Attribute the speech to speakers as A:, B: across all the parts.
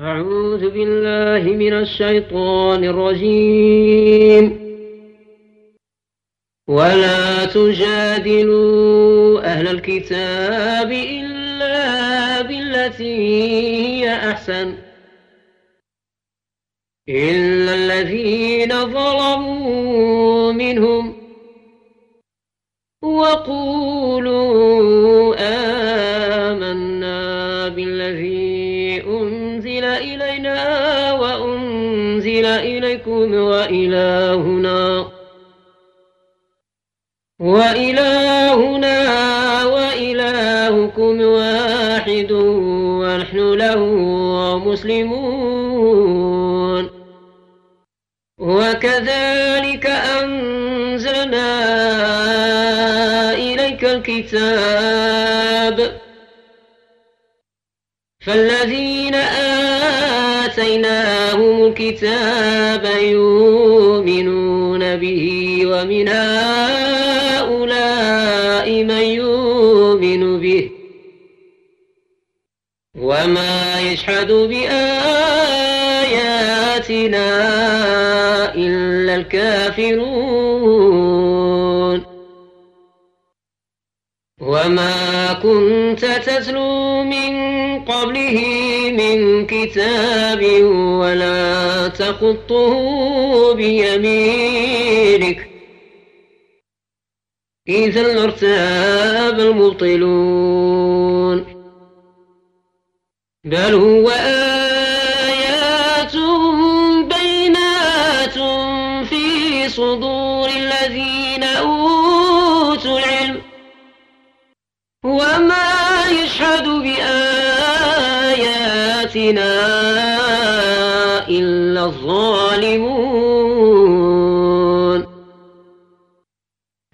A: أعوذ بالله من الشيطان الرجيم. ولا تجادلوا أهل الكتاب إلا بالتي هي أحسن. إلا الذين ظلموا منهم وقولوا وأنزل إليكم وإلهنا؟ وإلهنا وإلهكم واحد ونحن له مسلمون. وكذلك أنزلنا إليك الكتاب. فالذين الكتاب يؤمنون به ومن هؤلاء من يؤمن به. وما يشهد بآياتنا إلا الكافرون. وما كنت تتلو من قبله من كتاب ولا تخطه بيمينك. إذا لارتاب المبطلون. بل هو آيات الظالمون.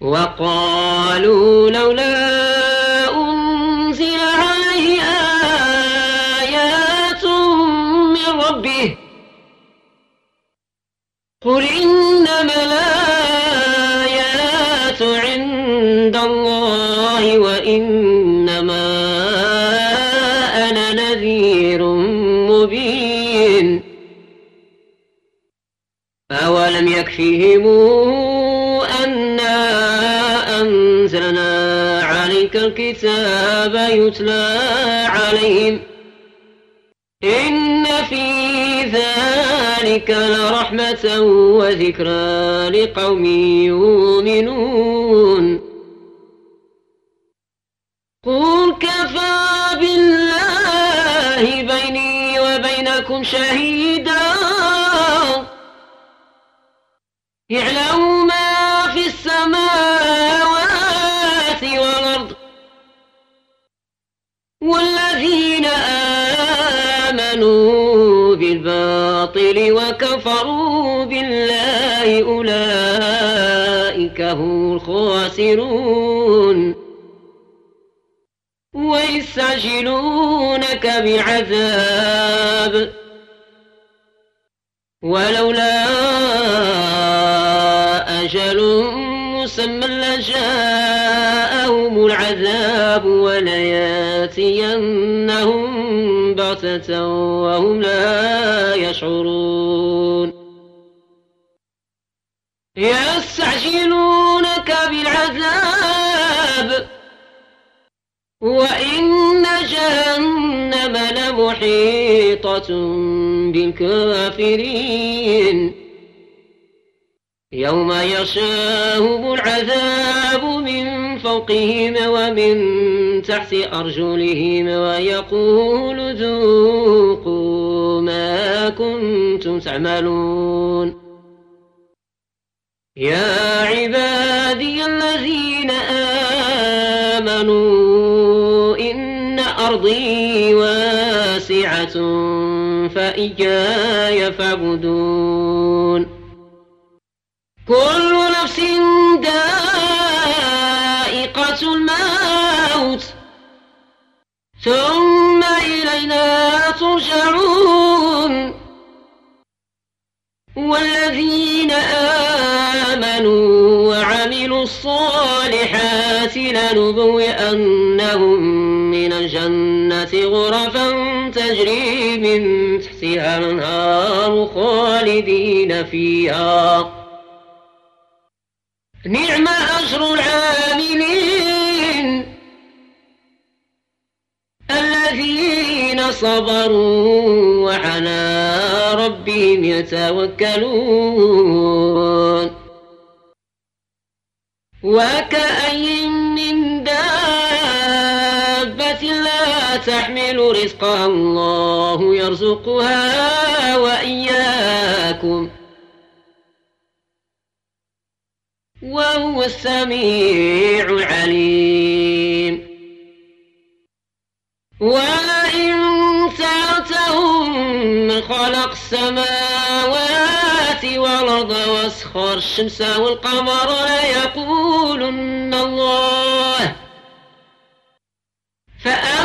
A: وقالوا لولا أنزل عليه آيات من ربه. قل إنما الآيات الكتاب يتلى عليهم. إن في ذلك لرحمة وذكرى لقوم يؤمنون. قل كفى بالله بيني وبينكم شهيدا. يعلم هم الخاسرون. ويستعجلونك بعذاب. ولولا أجل مسمى لجاءهم العذاب ولياتينهم بغتة وهم لا يشعرون. يستعجلونك بالعذاب. وإن جهنم لمحيطة بالكافرين. يوم يشاهم العذاب من فوقهم ومن تحت أرجلهم ويقول ذوقوا ما كنتم تعملون. يا عبادي الذين آمنوا إن أرضي واسعة فإياي فاعبدون. كل نفس لنبوئنهم من الجنة غرفا تجري من تحتها الأنهار خالدين فيها. نعم أجر العاملين الذين صبروا وعلى ربهم يتوكلون. وكأي تحمل رزقها الله يرزقها وإياكم. وهو السميع العليم. ولئن سألتهم من خلق السماوات والأرض واسخر الشمس والقمر ليقولن الله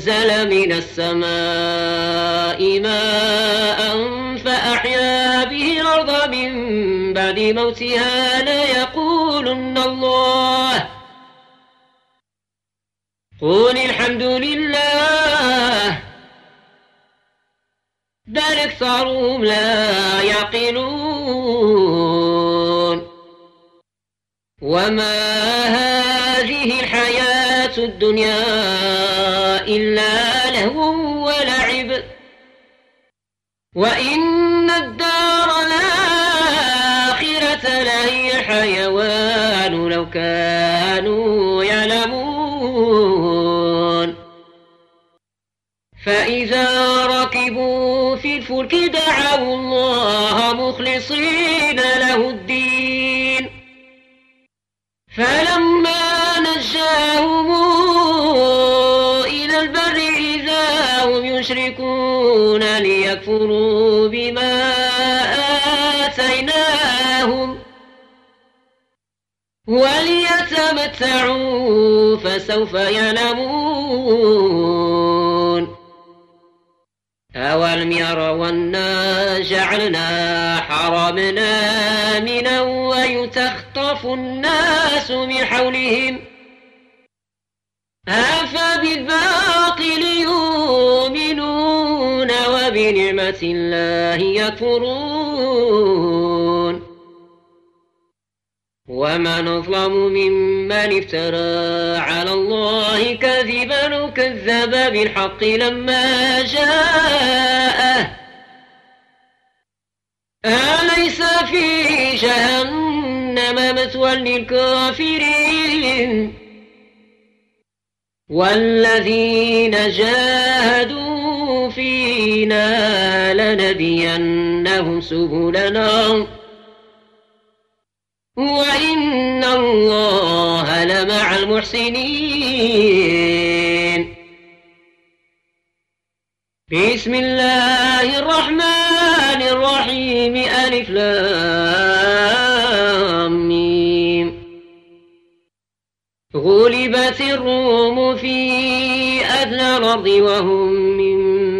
A: نزل من السماء ماء فأحيا به الأرض من بعد موتها ليقولن الله. قل الحمد لله. بل أكثرهم لا يعقلون. وما هذه الحياة الدنيا إلا لهو ولعب. وإن الدار الآخرة لهي الحيوان لو كانوا يعلمون. فإذا ركبوا في الفلك دعوا الله مخلصين يشركون ليكفروا بما آتيناهم وليتمتعوا فسوف يعلمون أولم يروا أنا جعلنا حرمنا آمنا ويتخطف الناس من حولهم أفبالباطل وبنعمة الله يكفرون. ومن أظلم ممن افترى على الله كذبا وكذب بالحق لما جاءه. أليس في جهنم مثوى للكافرين؟ والذين جاهدوا فينا لنبينهم سبلنا. وإن الله لمع المحسنين. بسم الله الرحمن الرحيم. ألف لام ميم. غلبت الروم في أدنى الأرض وهم من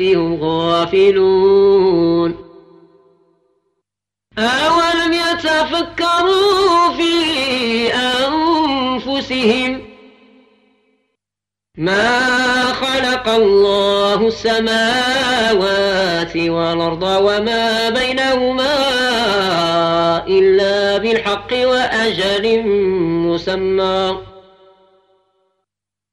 A: هم غافلون. فكروا في أنفسهم؟ ما خلق الله السماوات والأرض وما بينهما إلا بالحق وأجل مسمى.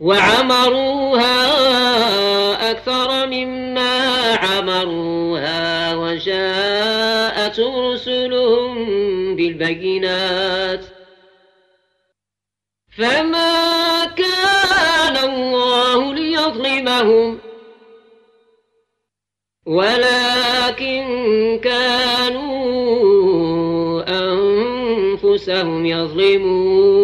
A: وعمروها أكثر مما عمروها وجاءت رسلهم بالبينات. فما كان الله ليظلمهم ولكن كانوا أنفسهم يظلمون.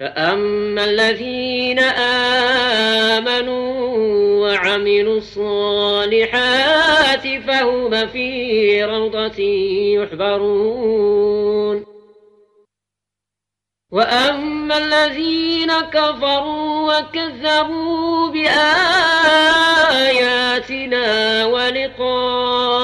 A: فأما الذين آمنوا وعملوا الصالحات فهم في روضة يحبرون. وأما الذين كفروا وكذبوا بآياتنا ولقاء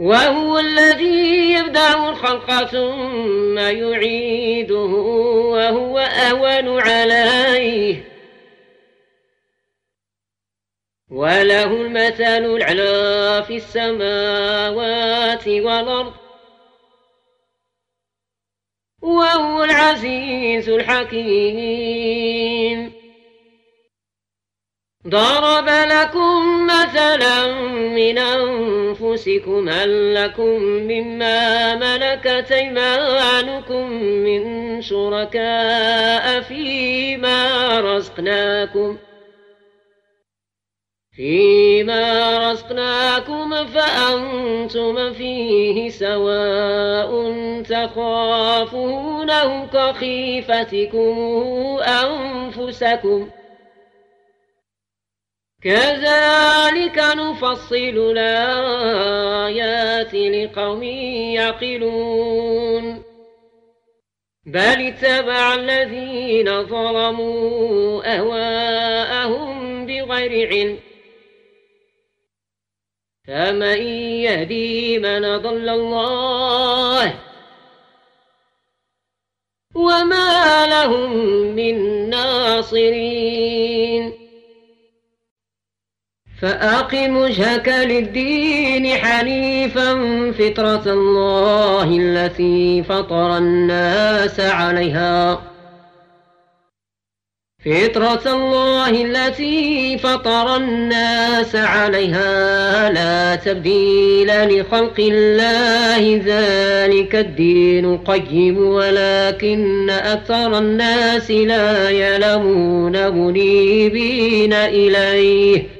A: وهو الذي يبدأ الخلق ثم يعيده وهو أهون عليه. وله المثل الأعلى في السماوات والأرض. وهو العزيز الحكيم. ضرب لكم مثلا من أنفسكم هل لكم مما ملكت أيمانكم من شركاء فيما رزقناكم فيما رزقناكم فأنتم فيه سواء تخافونه كخيفتكم أنفسكم ۖ كذلك نفصل الآيات لقوم يعقلون. بل اتبع الذين ظلموا أهواءهم بغير علم. فمن يهدي من ضل الله وما لهم من ناصرين. فأقم وجهك للدين حنيفا فطرة الله التي فطر الناس عليها. فطرة الله التي فطر الناس عليها. لا تبديل لخلق الله ذلك الدين قيم ولكن أكثر الناس لا يعلمون منيبين إليه.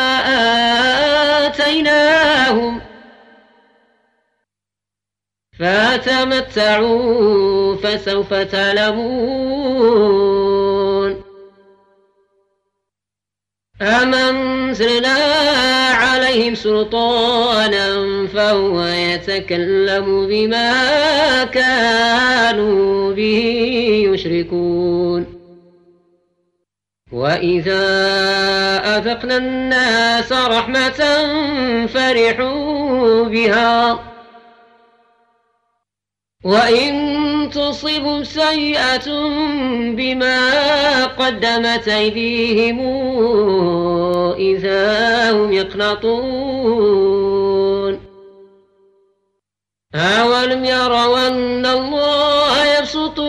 A: آتيناهم فتمتعوا فسوف تعلمون أمنزلنا عليهم سلطانا فهو يتكلم بما كانوا به يشركون وإذا أذقنا الناس رحمة فرحوا بها وإن تصبهم سيئة بما قدمت أيديهم إذا هم يقنطون أولم يروا أن الله يبسط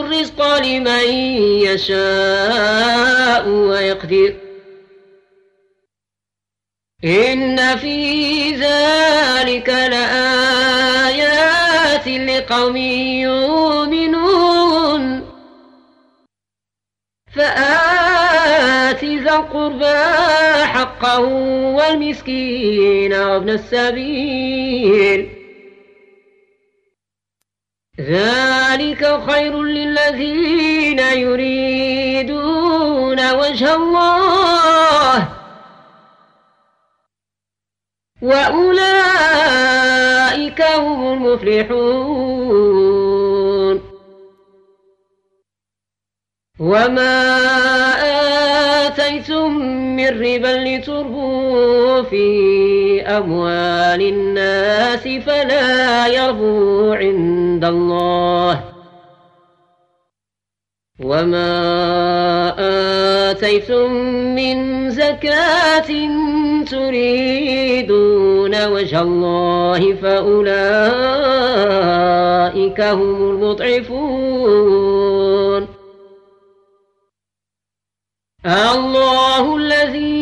A: لمن يشاء ويقدر. إن في ذلك لآيات لقوم يؤمنون. فآت ذا القربى حقه والمسكين وابن السبيل. ذلك خير للذين يريدون وجه الله. وأولئك هم المفلحون. وما آتيتم من ربا لتربوا في أموال الناس فلا يربو عند الله. وما آتيتم من زكاة تريدون وجه الله فأولئك هم المضعفون. الله الذي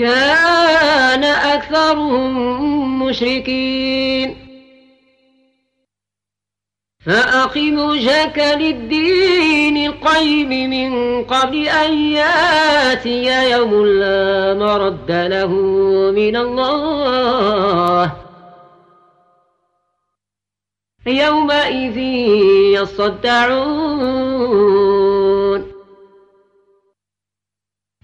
A: كان أكثرهم مشركين. فأقم وجهك للدين القيم من قبل أن يأتي يوم لا مرد له من الله. يومئذ يصدعون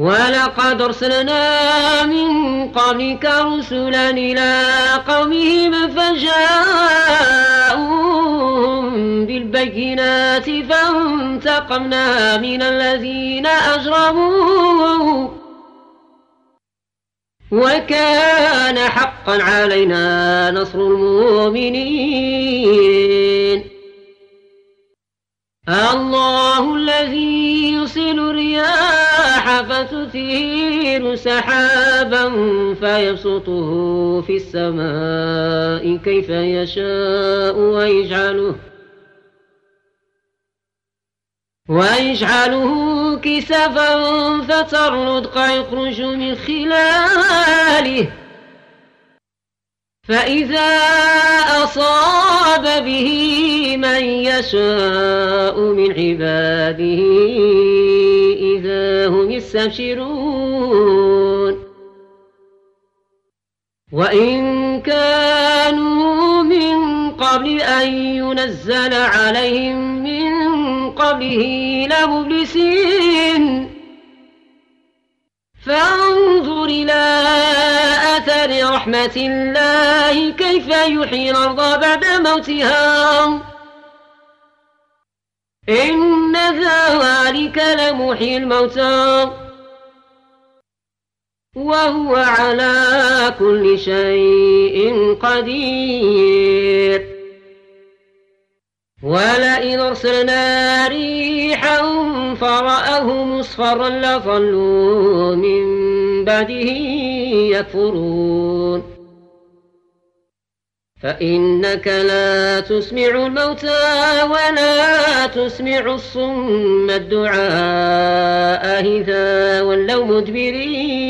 A: ولقد أرسلنا من قبلك رسلا إلى قومهم فجاءوهم بالبينات فانتقمنا من الذين أجرموا وكان حقا علينا نصر المؤمنين. الله الذي يرسل الرياح فتثير سحابا فيبسطه في السماء كيف يشاء ويجعله ويجعله كسفا فترى الودق يخرج من خلاله. فإذا أصاب به من يشاء من عباده يستبشرون. وإن كانوا من قبل أن ينزل عليهم من قبله لمبلسين. فانظر إلى أثر رحمة الله كيف يحيي الأرض بعد موتها. إن ذلك لمحيي الموتى. وهو على كل شيء قدير. ولئن أرسلنا ريحا فرأه مصفرا لظلوا من بعده يكفرون. فإنك لا تسمع الموتى ولا تسمع الصم الدعاء إذا ولوا مدبرين.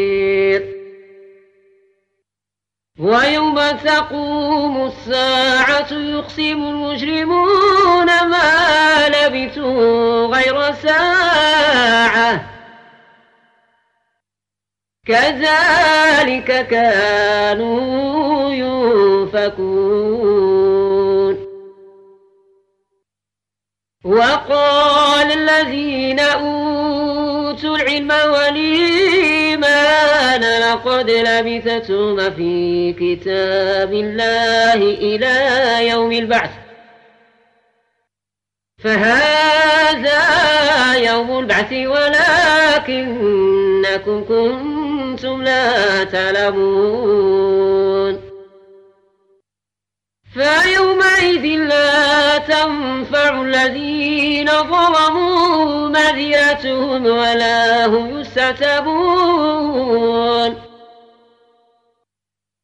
A: ويوم تقوم الساعة يقسم المجرمون ما لبثوا غير ساعة. كذلك كانوا يؤفكون وقال الذين أوتوا العلم والإيمان لقد لبثتم في كتاب الله إلى يوم البعث. فهذا يوم البعث ولكنكم كنتم لا تعلمون. فيومئذ لا تنفع الذين ظلموا مذيتهم ولا هم يستتبون.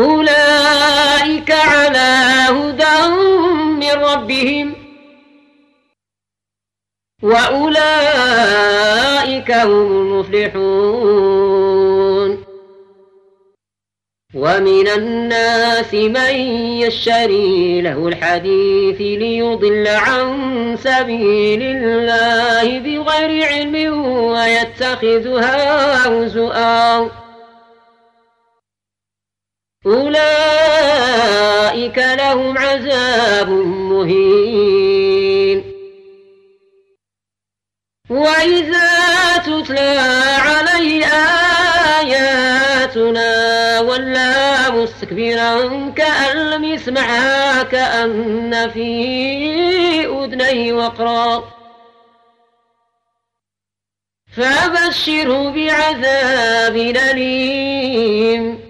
A: أولئك على هدى من ربهم. وأولئك هم المفلحون. ومن الناس من يشتري له الحديث ليضل عن سبيل الله بغير علم ويتخذها هزؤا. أولئك لهم عذاب مهين. وإذا تتلى عليه آياتنا ولا مستكبرا كأن لم يسمعها كأن في أذنيه وقرا. فبشره بعذاب أليم.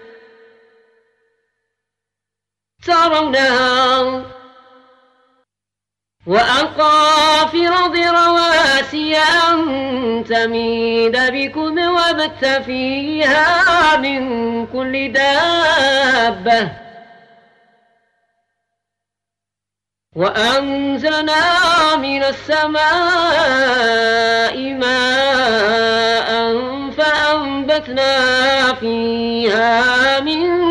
A: ترونها وألقى في الأرض رواسي أن تميد بكم وبث فيها من كل دابة. وأنزلنا من السماء ماء فأنبتنا فيها من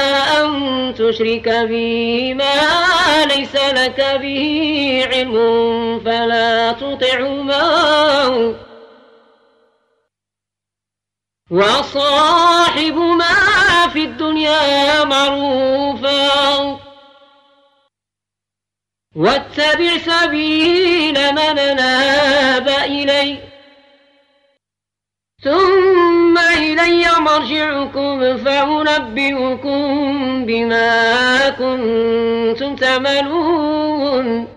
A: تشرك بي ما ليس لك به علم فلا تطعهما وصاحب ما في الدنيا معروفا. واتبع سبيل من ناب إليه ثم إلي مرجعكم فأنبئكم بما كنتم تعملون.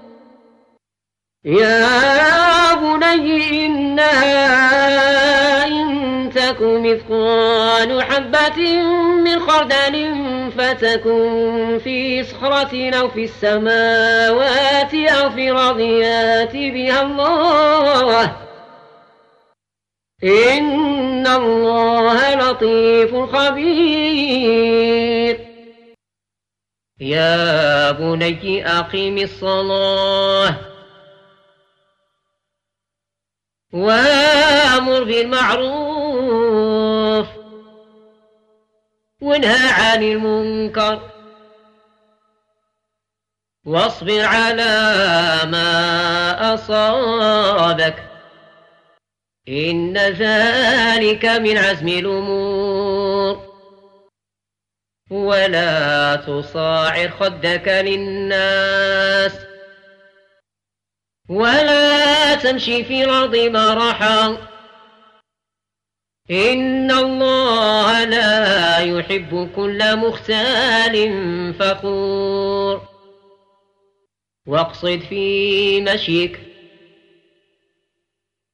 A: يا بني إنها إن تك مثقال حبة من خردل فتكن في صخرة أو في السماوات أو في رضيات بها الله. إن الله لطيف خبير. يا بني أقم الصلاة وامر بالمعروف وانهى عن المنكر واصبر على ما أصابك إن ذلك من عزم الأمور. ولا تصاعر خدك للناس. ولا تمشي في الأرض مرحا. إن الله لا يحب كل مختال فخور. واقصد في مشيك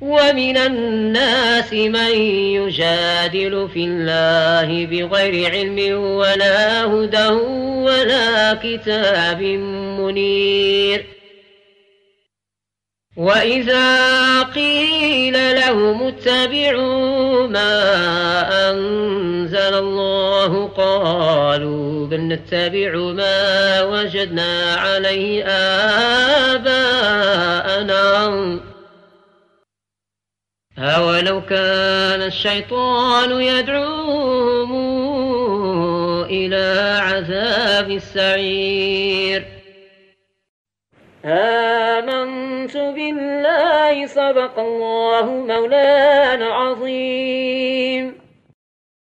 A: ومن الناس من يجادل في الله بغير علم ولا هدى ولا كتاب منير. وإذا قيل لهم اتبعوا ما أنزل الله قالوا بل نتبع ما وجدنا عليه آباءنا. أولو كان الشيطان يدعوهم إلى عذاب السعير. آمنت بالله صدق الله مولانا عظيم